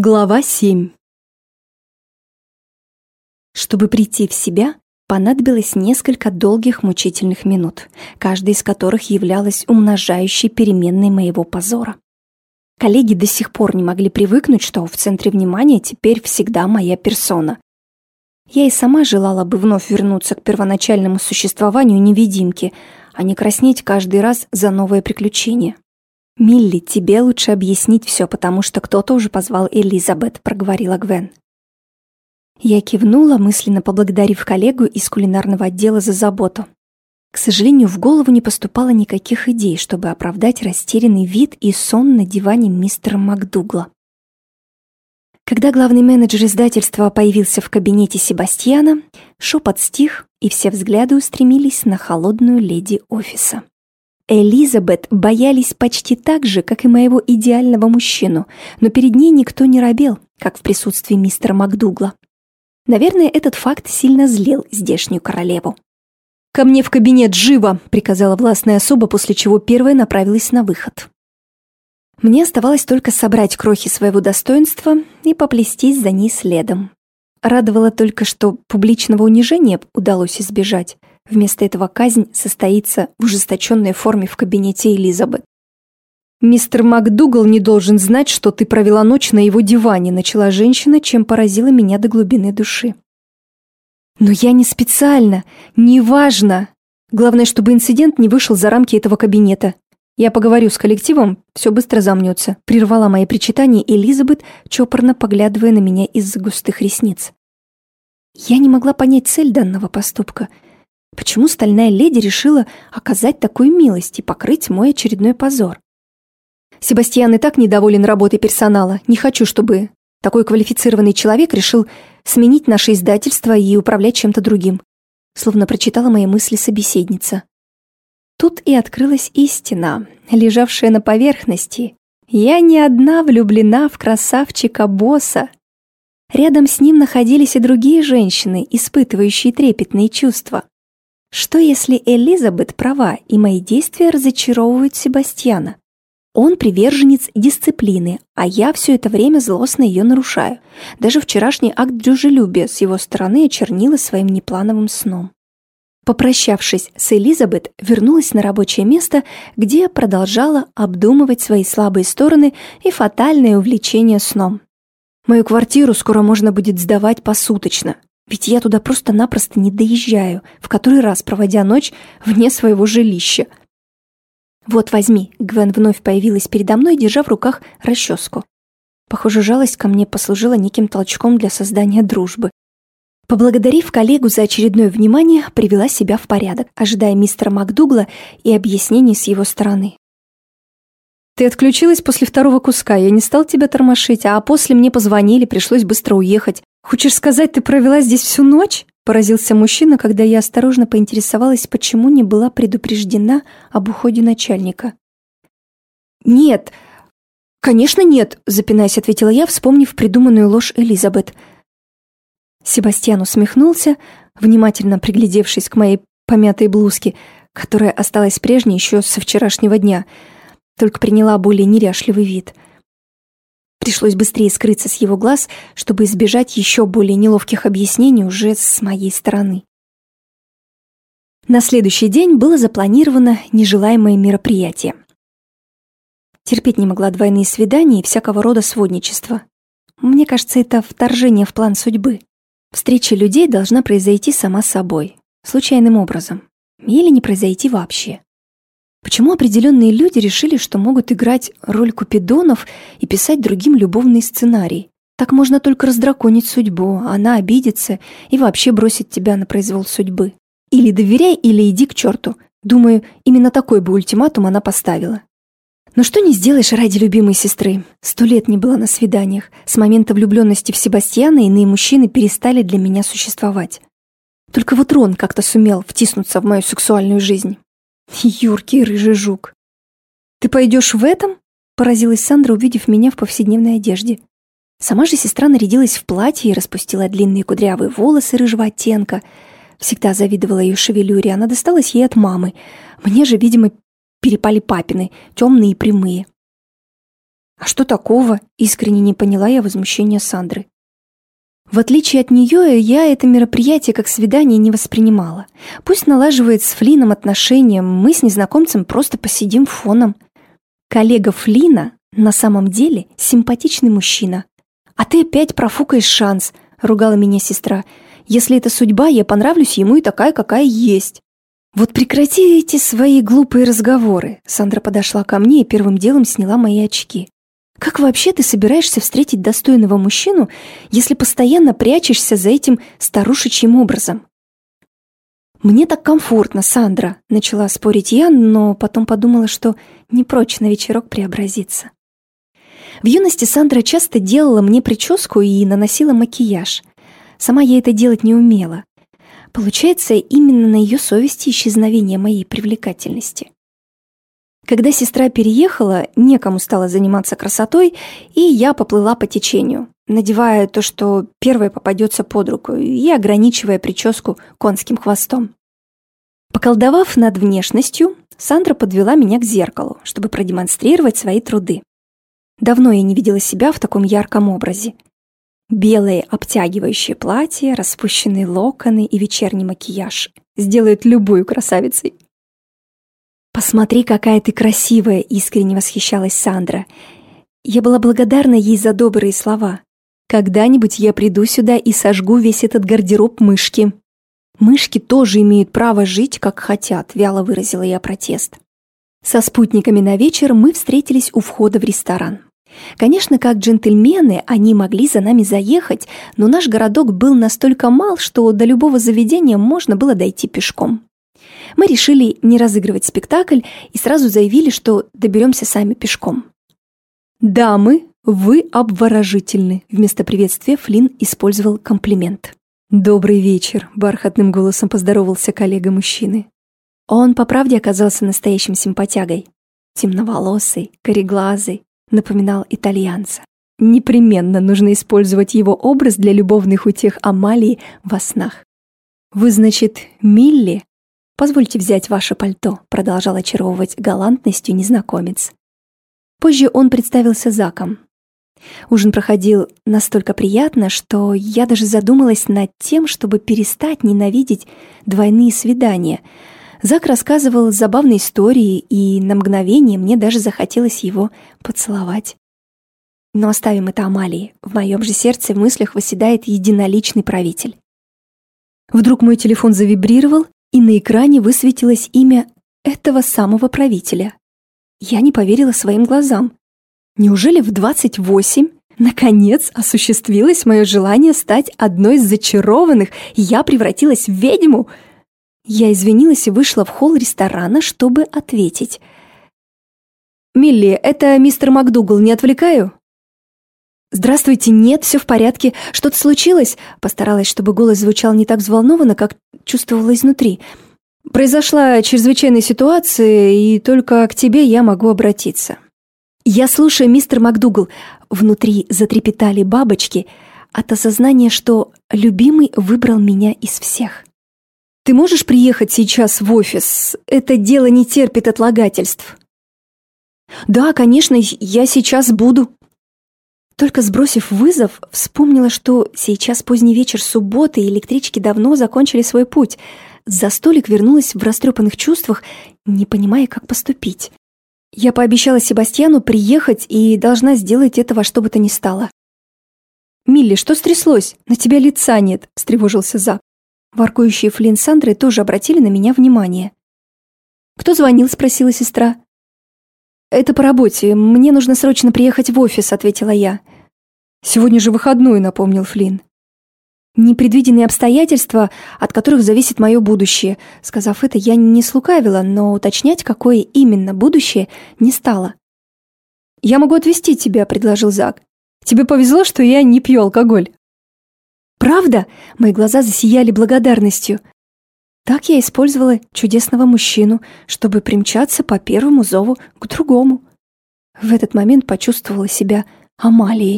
Глава 7 Чтобы прийти в себя, понадобилось несколько долгих мучительных минут, каждая из которых являлась умножающей переменной моего позора. Коллеги до сих пор не могли привыкнуть, что в центре внимания теперь всегда моя персона. Я и сама желала бы вновь вернуться к первоначальному существованию невидимки, а не краснеть каждый раз за новое приключение. «Милли, тебе лучше объяснить все, потому что кто-то уже позвал Элизабет», — проговорила Гвен. Я кивнула, мысленно поблагодарив коллегу из кулинарного отдела за заботу. К сожалению, в голову не поступало никаких идей, чтобы оправдать растерянный вид и сон на диване мистера МакДугла. Когда главный менеджер издательства появился в кабинете Себастьяна, шепот стих, и все взгляды устремились на холодную леди офиса. Элизабет боялись почти так же, как и моего идеального мужчину, но перед ней никто не робел, как в присутствии мистера МакДугла. Наверное, этот факт сильно злил здешнюю королеву. «Ко мне в кабинет, живо!» — приказала властная особа, после чего первая направилась на выход. Мне оставалось только собрать крохи своего достоинства и поплестись за ней следом. Радовало только, что публичного унижения удалось избежать. Вместо этого казнь состоится в ужесточенной форме в кабинете Элизабет. «Мистер МакДугал не должен знать, что ты провела ночь на его диване», начала женщина, чем поразила меня до глубины души. «Но я не специально, неважно. Главное, чтобы инцидент не вышел за рамки этого кабинета. Я поговорю с коллективом, все быстро замнется», прервала мои причитания Элизабет, чопорно поглядывая на меня из-за густых ресниц. Я не могла понять цель данного поступка – Почему стальная леди решила оказать такую милость и покрыть мой очередной позор? Себастьян и так недоволен работой персонала. Не хочу, чтобы такой квалифицированный человек решил сменить наше издательство и управлять чем-то другим. Словно прочитала мои мысли собеседница. Тут и открылась истина, лежавшая на поверхности. Я не одна влюблена в красавчика-босса. Рядом с ним находились и другие женщины, испытывающие трепетные чувства. Что если Элизабет права, и мои действия разочаровывают Себастьяна? Он приверженец дисциплины, а я все это время злостно ее нарушаю. Даже вчерашний акт дружелюбия с его стороны очернила своим неплановым сном. Попрощавшись с Элизабет, вернулась на рабочее место, где продолжала обдумывать свои слабые стороны и фатальное увлечение сном. Мою квартиру скоро можно будет сдавать посуточно, ведь я туда просто-напросто не доезжаю, в который раз проводя ночь вне своего жилища. «Вот, возьми», — Гвен вновь появилась передо мной, держа в руках расческу. Похоже, жалость ко мне послужила неким толчком для создания дружбы. Поблагодарив коллегу за очередное внимание, привела себя в порядок, ожидая мистера МакДугла и объяснений с его стороны. «Ты отключилась после второго куска, я не стал тебя тормошить, а после мне позвонили, пришлось быстро уехать. Хочешь сказать, ты провела здесь всю ночь?» Поразился мужчина, когда я осторожно поинтересовалась, почему не была предупреждена об уходе начальника. «Нет, конечно нет», — запинаясь, ответила я, вспомнив придуманную ложь Элизабет. Себастьян усмехнулся, внимательно приглядевшись к моей помятой блузке, которая осталась прежней еще со вчерашнего дня — только приняла более неряшливый вид. Пришлось быстрее скрыться с его глаз, чтобы избежать еще более неловких объяснений уже с моей стороны. На следующий день было запланировано нежелаемое мероприятие. Терпеть не могла двойные свидания и всякого рода сводничества. Мне кажется, это вторжение в план судьбы. Встреча людей должна произойти сама собой, случайным образом, или не произойти вообще. Почему определенные люди решили, что могут играть роль купидонов и писать другим любовный сценарий? Так можно только раздраконить судьбу, она обидится и вообще бросит тебя на произвол судьбы. Или доверяй, или иди к черту. Думаю, именно такой бы ультиматум она поставила. Но что не сделаешь ради любимой сестры? Сто лет не было на свиданиях. С момента влюбленности в Себастьяна иные мужчины перестали для меня существовать. Только вот Рон как-то сумел втиснуться в мою сексуальную жизнь. Юркий рыжий жук. «Ты пойдешь в этом?» — поразилась Сандра, увидев меня в повседневной одежде. Сама же сестра нарядилась в платье и распустила длинные кудрявые волосы рыжего оттенка. Всегда завидовала ее шевелюре, она досталась ей от мамы. Мне же, видимо, перепали папины, темные и прямые. «А что такого?» — искренне не поняла я возмущения Сандры. В отличие от нее, я это мероприятие как свидание не воспринимала. Пусть налаживает с Флином отношения, мы с незнакомцем просто посидим фоном. Коллега Флина на самом деле симпатичный мужчина. «А ты опять профукаешь шанс», — ругала меня сестра. «Если это судьба, я понравлюсь ему и такая, какая есть». «Вот прекрати эти свои глупые разговоры», — Сандра подошла ко мне и первым делом сняла мои очки. Как вообще ты собираешься встретить достойного мужчину, если постоянно прячешься за этим старушечьим образом? «Мне так комфортно, Сандра», — начала спорить я, но потом подумала, что не прочь на вечерок преобразиться. В юности Сандра часто делала мне прическу и наносила макияж. Сама я это делать не умела. Получается, именно на ее совести исчезновение моей привлекательности. Когда сестра переехала, некому стало заниматься красотой, и я поплыла по течению, надевая то, что первое попадется под руку, и ограничивая прическу конским хвостом. Поколдовав над внешностью, Сандра подвела меня к зеркалу, чтобы продемонстрировать свои труды. Давно я не видела себя в таком ярком образе. Белое обтягивающее платье, распущенные локоны и вечерний макияж сделают любую красавицей. «Посмотри, какая ты красивая!» — искренне восхищалась Сандра. Я была благодарна ей за добрые слова. «Когда-нибудь я приду сюда и сожгу весь этот гардероб мышки». «Мышки тоже имеют право жить, как хотят», — вяло выразила я протест. Со спутниками на вечер мы встретились у входа в ресторан. Конечно, как джентльмены, они могли за нами заехать, но наш городок был настолько мал, что до любого заведения можно было дойти пешком. Мы решили не разыгрывать спектакль и сразу заявили, что доберемся сами пешком. «Дамы, вы обворожительны», — вместо приветствия Флинн использовал комплимент. «Добрый вечер», — бархатным голосом поздоровался коллега мужчины. Он по правде оказался настоящим симпатягой. Темноволосый, кореглазый, напоминал итальянца. Непременно нужно использовать его образ для любовных утех Амалии во снах. «Вы, значит, Милли?» «Позвольте взять ваше пальто», — продолжал очаровывать галантностью незнакомец. Позже он представился Заком. Ужин проходил настолько приятно, что я даже задумалась над тем, чтобы перестать ненавидеть двойные свидания. Зак рассказывал забавные истории, и на мгновение мне даже захотелось его поцеловать. Но оставим это Амалии. В моем же сердце в мыслях восседает единоличный правитель. Вдруг мой телефон завибрировал, и на экране высветилось имя этого самого правителя. Я не поверила своим глазам. Неужели в 28 наконец осуществилось мое желание стать одной из зачарованных, и я превратилась в ведьму? Я извинилась и вышла в холл ресторана, чтобы ответить. «Милли, это мистер МакДугал, не отвлекаю?» «Здравствуйте, нет, все в порядке. Что-то случилось?» Постаралась, чтобы голос звучал не так взволнованно, как чувствовала изнутри. «Произошла чрезвычайная ситуация, и только к тебе я могу обратиться». «Я слушаю, мистер МакДугал». Внутри затрепетали бабочки от осознания, что любимый выбрал меня из всех. «Ты можешь приехать сейчас в офис? Это дело не терпит отлагательств». «Да, конечно, я сейчас буду», только сбросив вызов, вспомнила, что сейчас поздний вечер субботы, и электрички давно закончили свой путь. За столик вернулась в растрепанных чувствах, не понимая, как поступить. Я пообещала Себастьяну приехать и должна сделать это во что бы то ни стало. «Милли, что стряслось? На тебя лица нет», — встревожился Зак. Воркующие Флинн с Андрой тоже обратили на меня внимание. «Кто звонил?» — спросила сестра. «Это по работе. Мне нужно срочно приехать в офис», — ответила я. «Сегодня же выходной», — напомнил Флинн. «Непредвиденные обстоятельства, от которых зависит мое будущее». Сказав это, я не слукавила, но уточнять, какое именно будущее, не стала. «Я могу отвезти тебя», — предложил Зак. «Тебе повезло, что я не пью алкоголь». «Правда?» — мои глаза засияли благодарностью. Так я использовала чудесного мужчину, чтобы примчаться по первому зову к другому. В этот момент почувствовала себя Амалией.